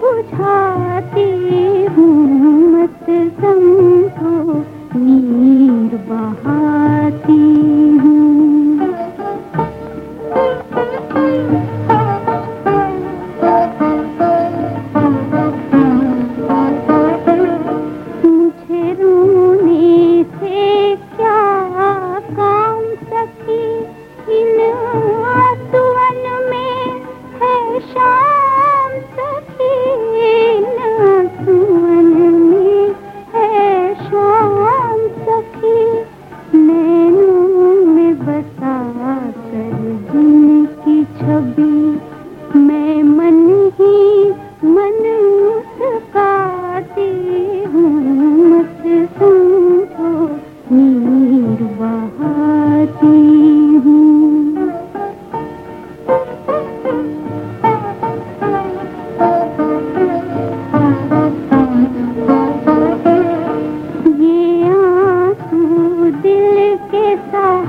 बुझाती हूँ। मत समझो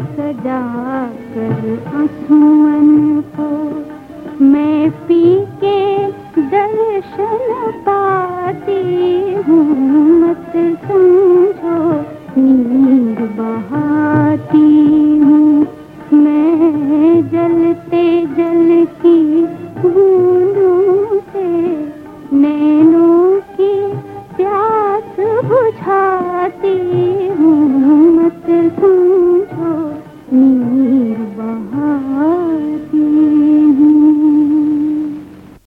कर आंसुअन को मैं पी के दर्शन पाती हूँ। मत समझो, नींद बहाती हूँ। मैं जलते जल की बूंदों से नैनों की प्यास बुझाती